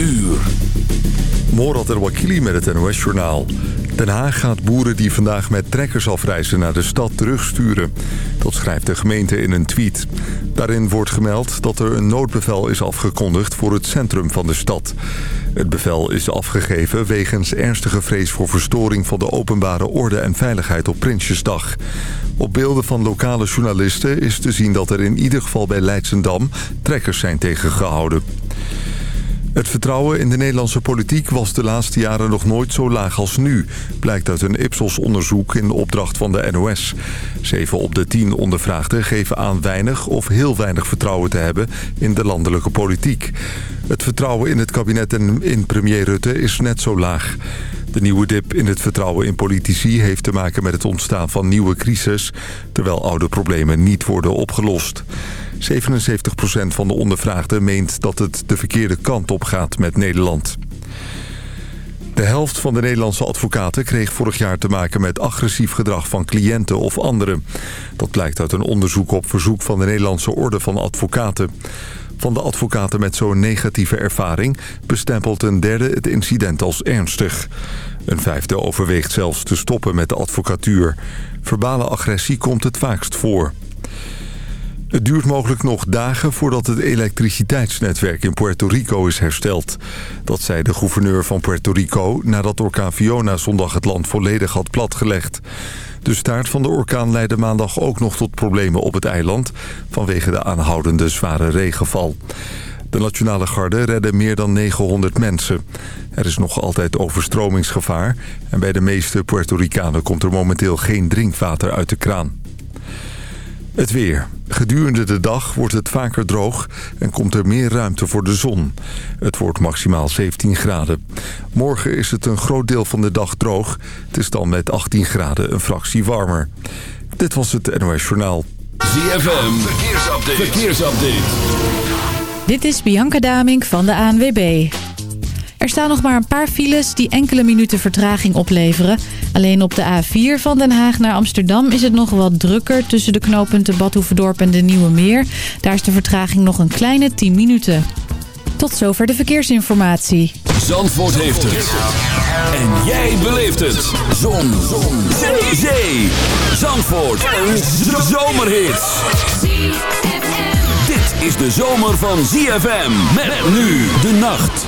uur. Morat met het NOS-journaal. Den Haag gaat boeren die vandaag met trekkers afreizen naar de stad terugsturen. Dat schrijft de gemeente in een tweet. Daarin wordt gemeld dat er een noodbevel is afgekondigd voor het centrum van de stad. Het bevel is afgegeven wegens ernstige vrees voor verstoring van de openbare orde en veiligheid op Prinsjesdag. Op beelden van lokale journalisten is te zien dat er in ieder geval bij Leidsendam trekkers zijn tegengehouden. Het vertrouwen in de Nederlandse politiek was de laatste jaren nog nooit zo laag als nu... blijkt uit een Ipsos-onderzoek in opdracht van de NOS. Zeven op de tien ondervraagden geven aan weinig of heel weinig vertrouwen te hebben in de landelijke politiek. Het vertrouwen in het kabinet en in premier Rutte is net zo laag. De nieuwe dip in het vertrouwen in politici heeft te maken met het ontstaan van nieuwe crisis... terwijl oude problemen niet worden opgelost. 77% van de ondervraagden meent dat het de verkeerde kant op gaat met Nederland. De helft van de Nederlandse advocaten kreeg vorig jaar te maken met agressief gedrag van cliënten of anderen. Dat blijkt uit een onderzoek op verzoek van de Nederlandse Orde van Advocaten. Van de advocaten met zo'n negatieve ervaring bestempelt een derde het incident als ernstig. Een vijfde overweegt zelfs te stoppen met de advocatuur. Verbale agressie komt het vaakst voor. Het duurt mogelijk nog dagen voordat het elektriciteitsnetwerk in Puerto Rico is hersteld. Dat zei de gouverneur van Puerto Rico nadat orkaan Fiona zondag het land volledig had platgelegd. De staart van de orkaan leidde maandag ook nog tot problemen op het eiland... vanwege de aanhoudende zware regenval. De Nationale Garde redde meer dan 900 mensen. Er is nog altijd overstromingsgevaar... en bij de meeste Puerto Ricanen komt er momenteel geen drinkwater uit de kraan. Het weer. Gedurende de dag wordt het vaker droog en komt er meer ruimte voor de zon. Het wordt maximaal 17 graden. Morgen is het een groot deel van de dag droog. Het is dan met 18 graden een fractie warmer. Dit was het NOS Journaal. ZFM, verkeersupdate. verkeersupdate. Dit is Bianca Damink van de ANWB. Er staan nog maar een paar files die enkele minuten vertraging opleveren. Alleen op de A4 van Den Haag naar Amsterdam is het nog wat drukker... tussen de knooppunten Badhoevedorp en de Nieuwe Meer. Daar is de vertraging nog een kleine 10 minuten. Tot zover de verkeersinformatie. Zandvoort heeft het. En jij beleeft het. Zon. Zon. Zee. Zee. Zandvoort. Een zomerhit. Dit is de zomer van ZFM. Met nu de nacht.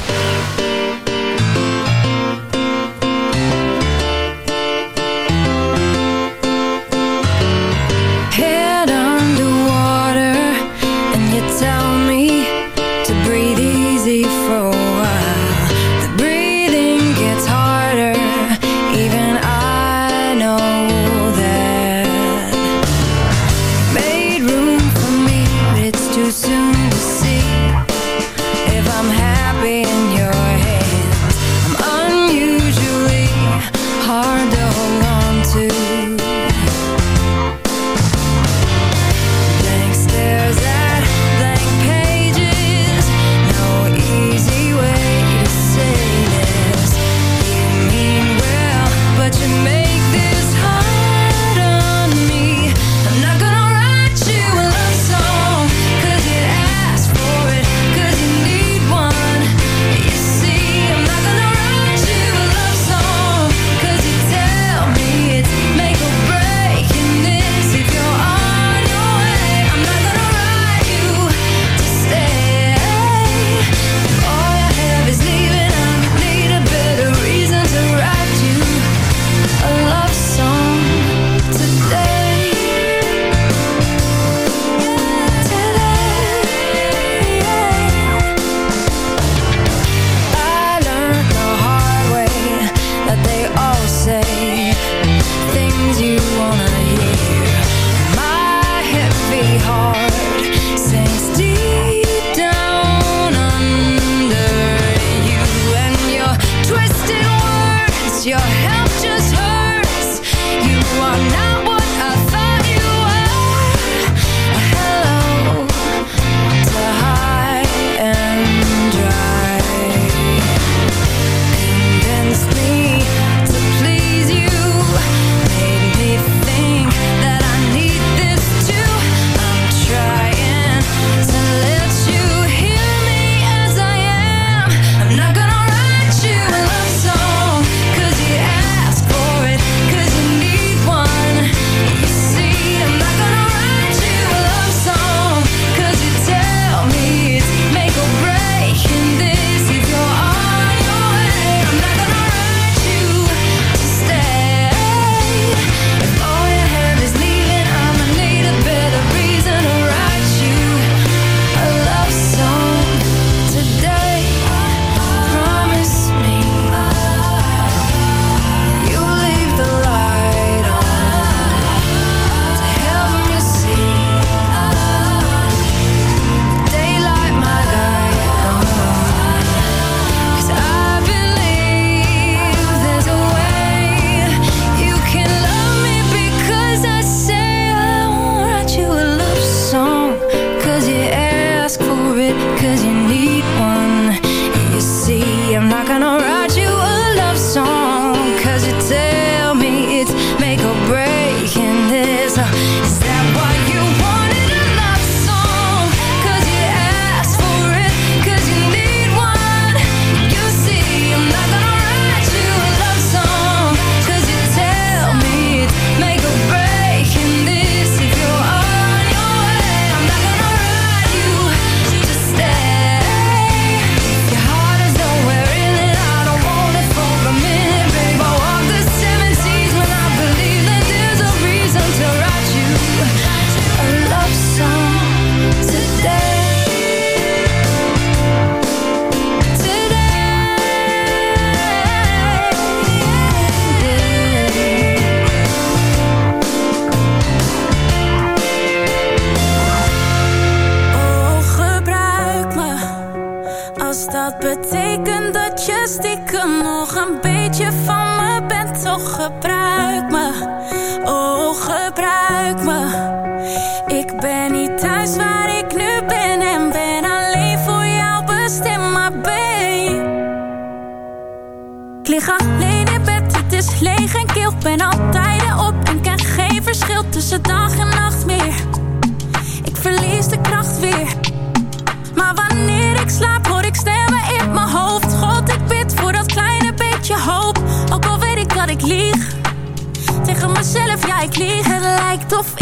tof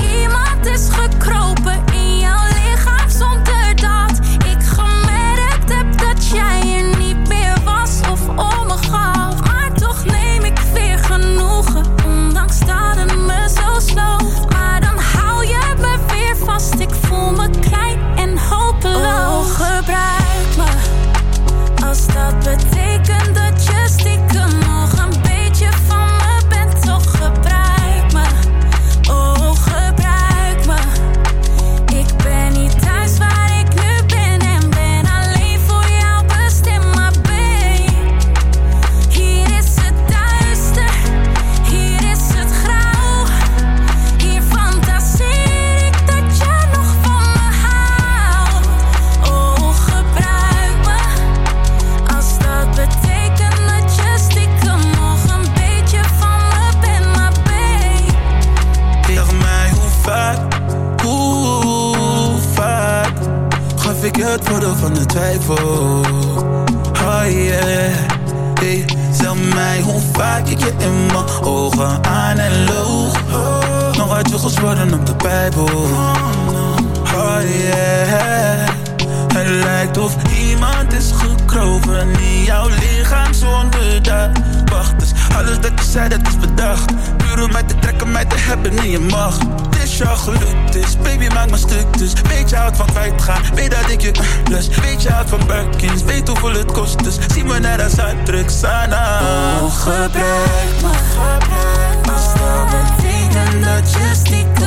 houdt van kwijtgaan, weet dat ik je lust. Weet je uit van Birkins, weet hoeveel het kost. Dus zie me naar de Zuid-Druk, Sana. Oh, gebruik me, gebruik me. Stel dat je stiekem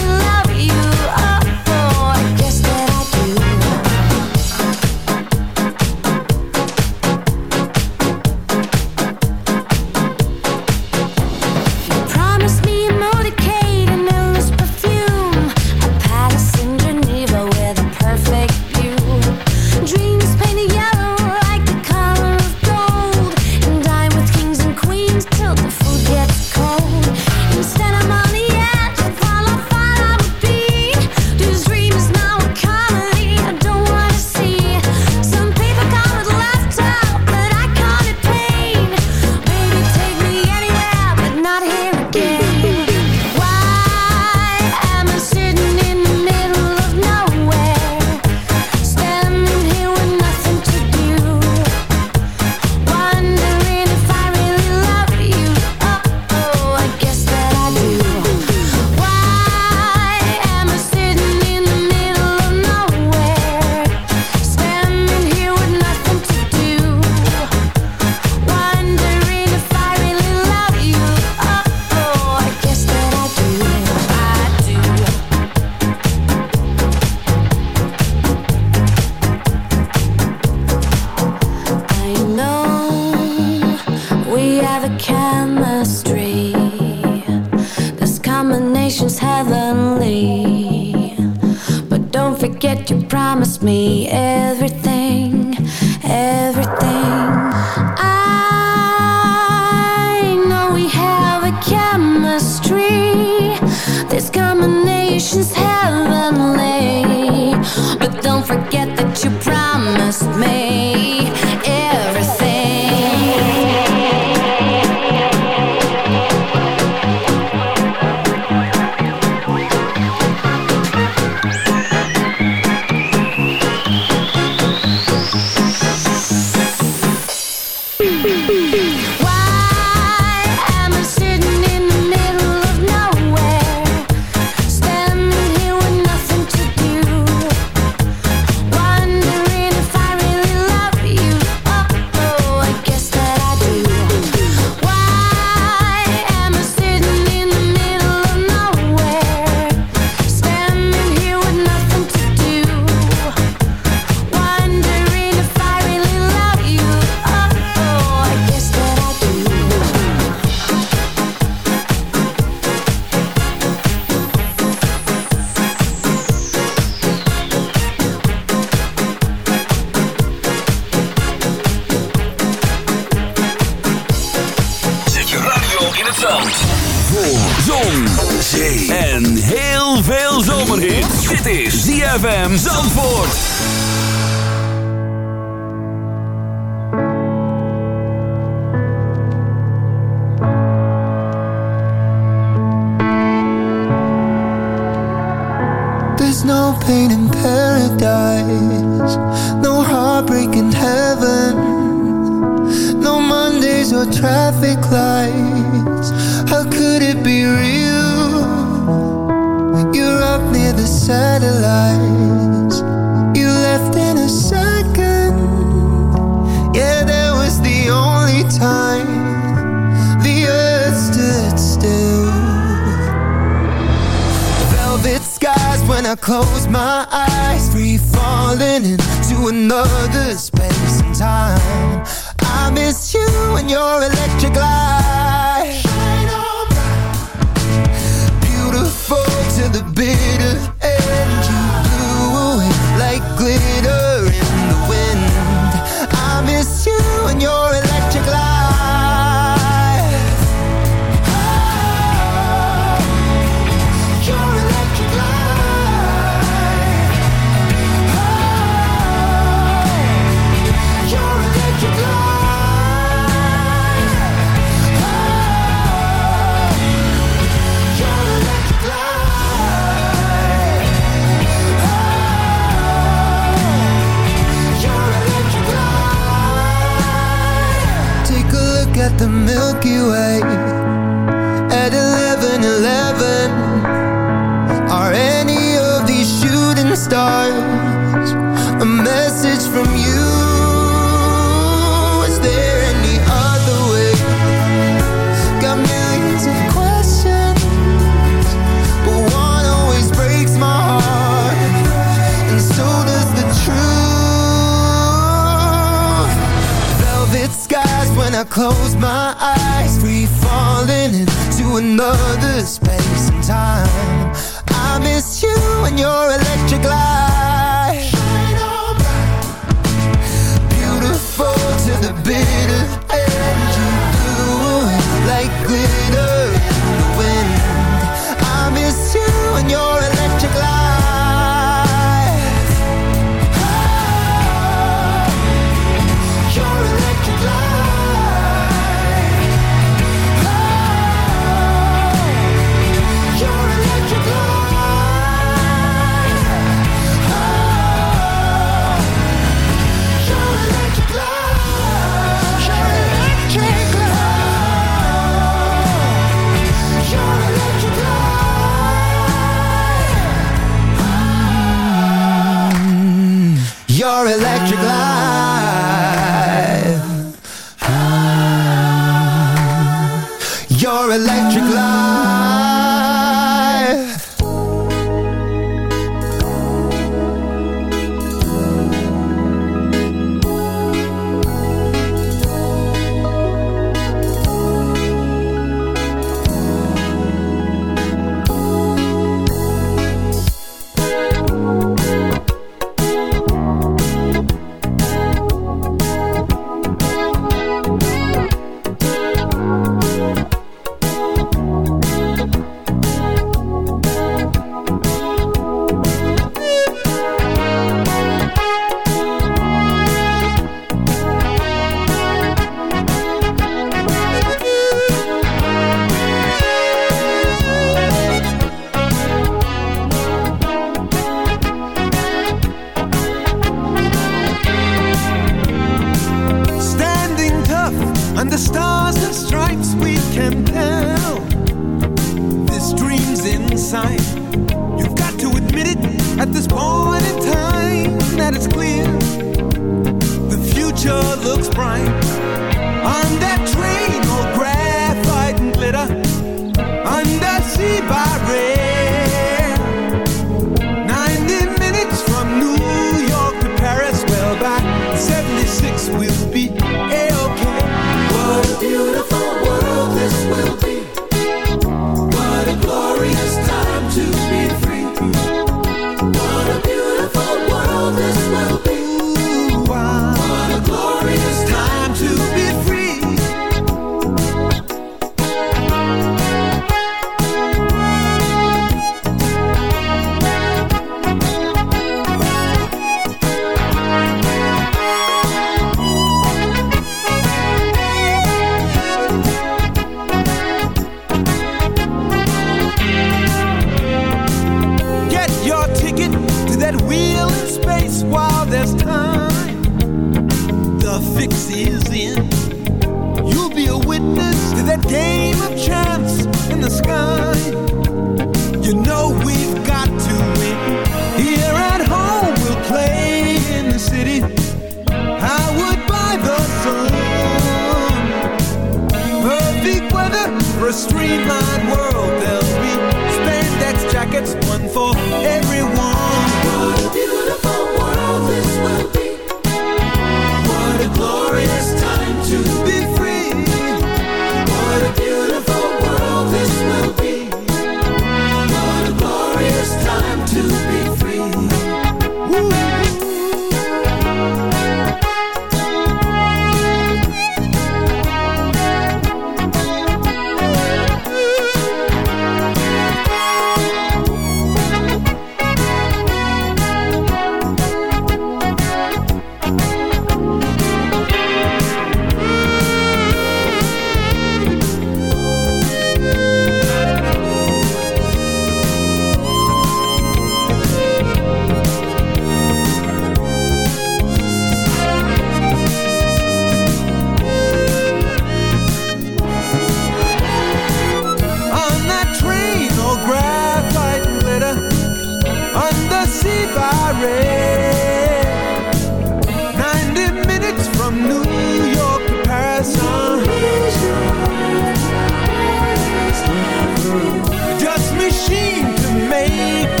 seem to make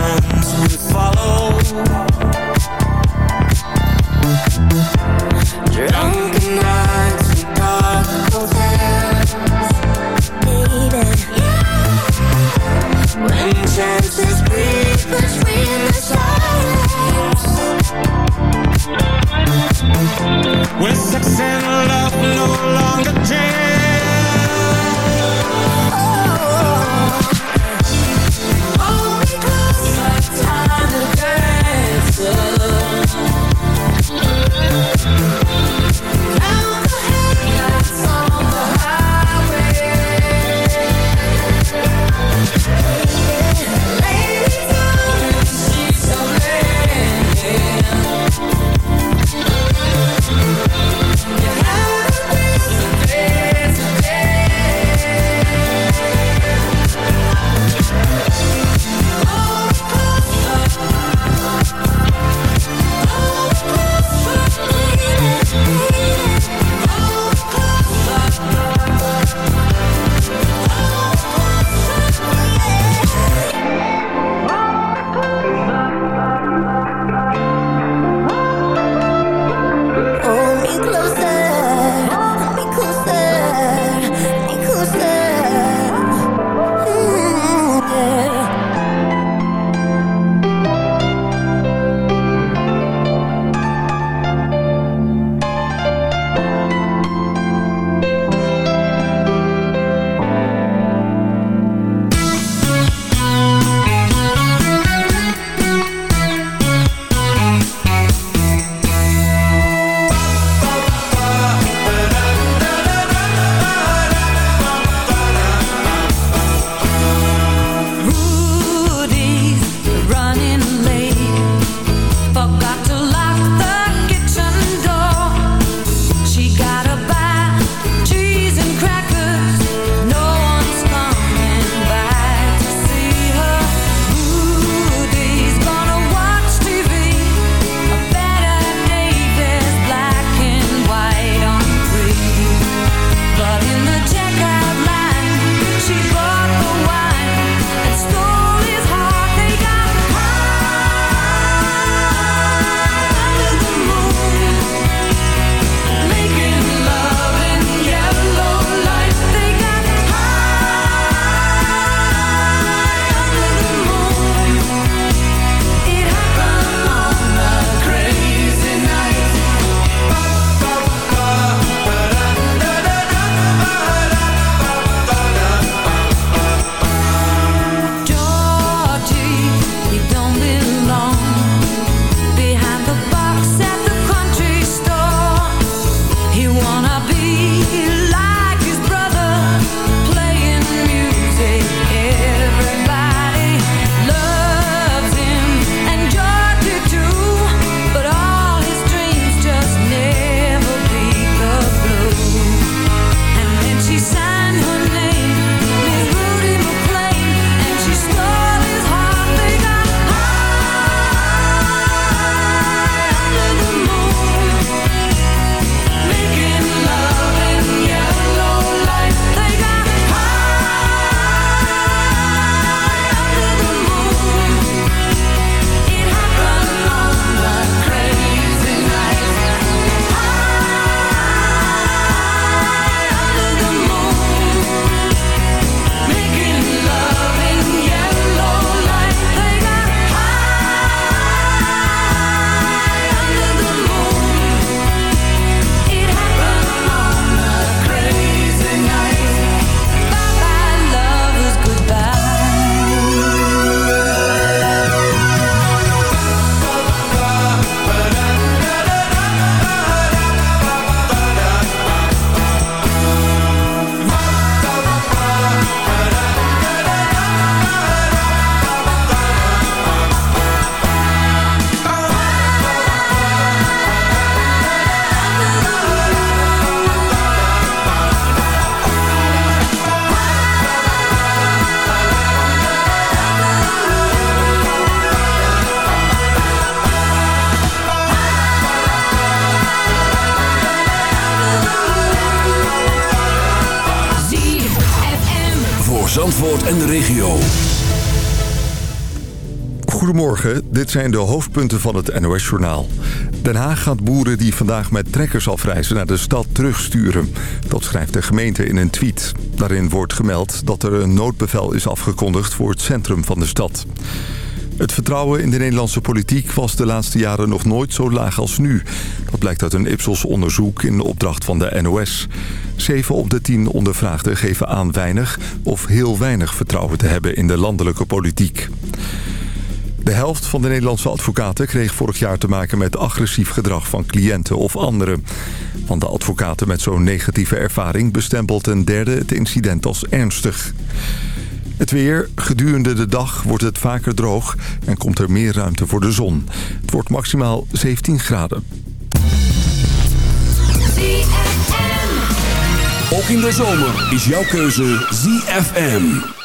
times with dit zijn de hoofdpunten van het NOS-journaal. Den Haag gaat boeren die vandaag met trekkers afreizen naar de stad terugsturen. Dat schrijft de gemeente in een tweet. Daarin wordt gemeld dat er een noodbevel is afgekondigd voor het centrum van de stad. Het vertrouwen in de Nederlandse politiek was de laatste jaren nog nooit zo laag als nu. Dat blijkt uit een Ipsos-onderzoek in de opdracht van de NOS. Zeven op de tien ondervraagden geven aan weinig of heel weinig vertrouwen te hebben in de landelijke politiek. De helft van de Nederlandse advocaten kreeg vorig jaar te maken met agressief gedrag van cliënten of anderen. Van de advocaten met zo'n negatieve ervaring bestempelt een derde het incident als ernstig. Het weer. Gedurende de dag wordt het vaker droog en komt er meer ruimte voor de zon. Het wordt maximaal 17 graden. Ook in de zomer is jouw keuze ZFM.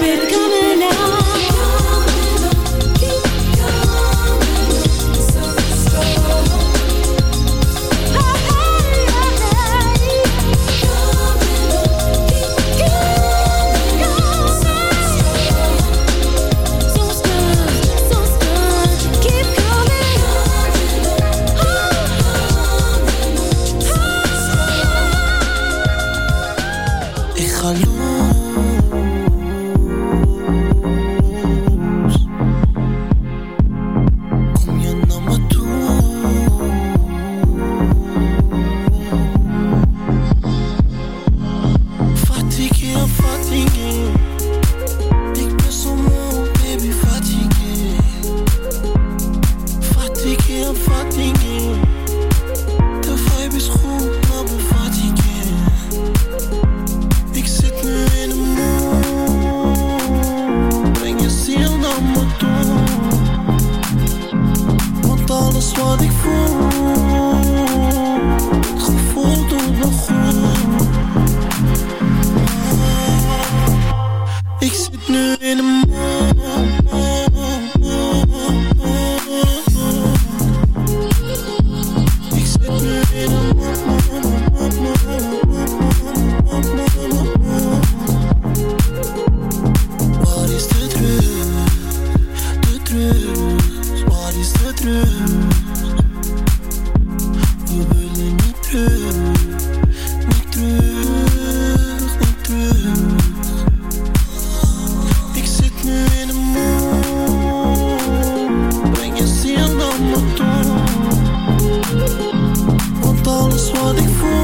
baby, come Want alles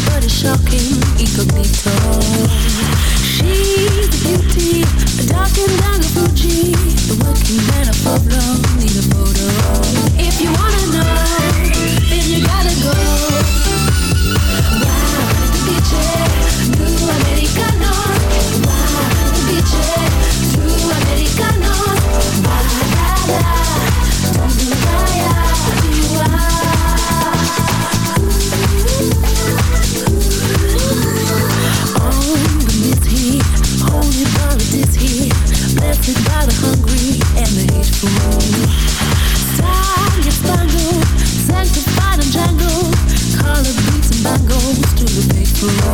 but it's shocking incognito. She's the beauty, the darker than the Fuji, the working man of Pueblo, need a photo. If you wanna know, then you gotta go. Wow, the picture, New America. alone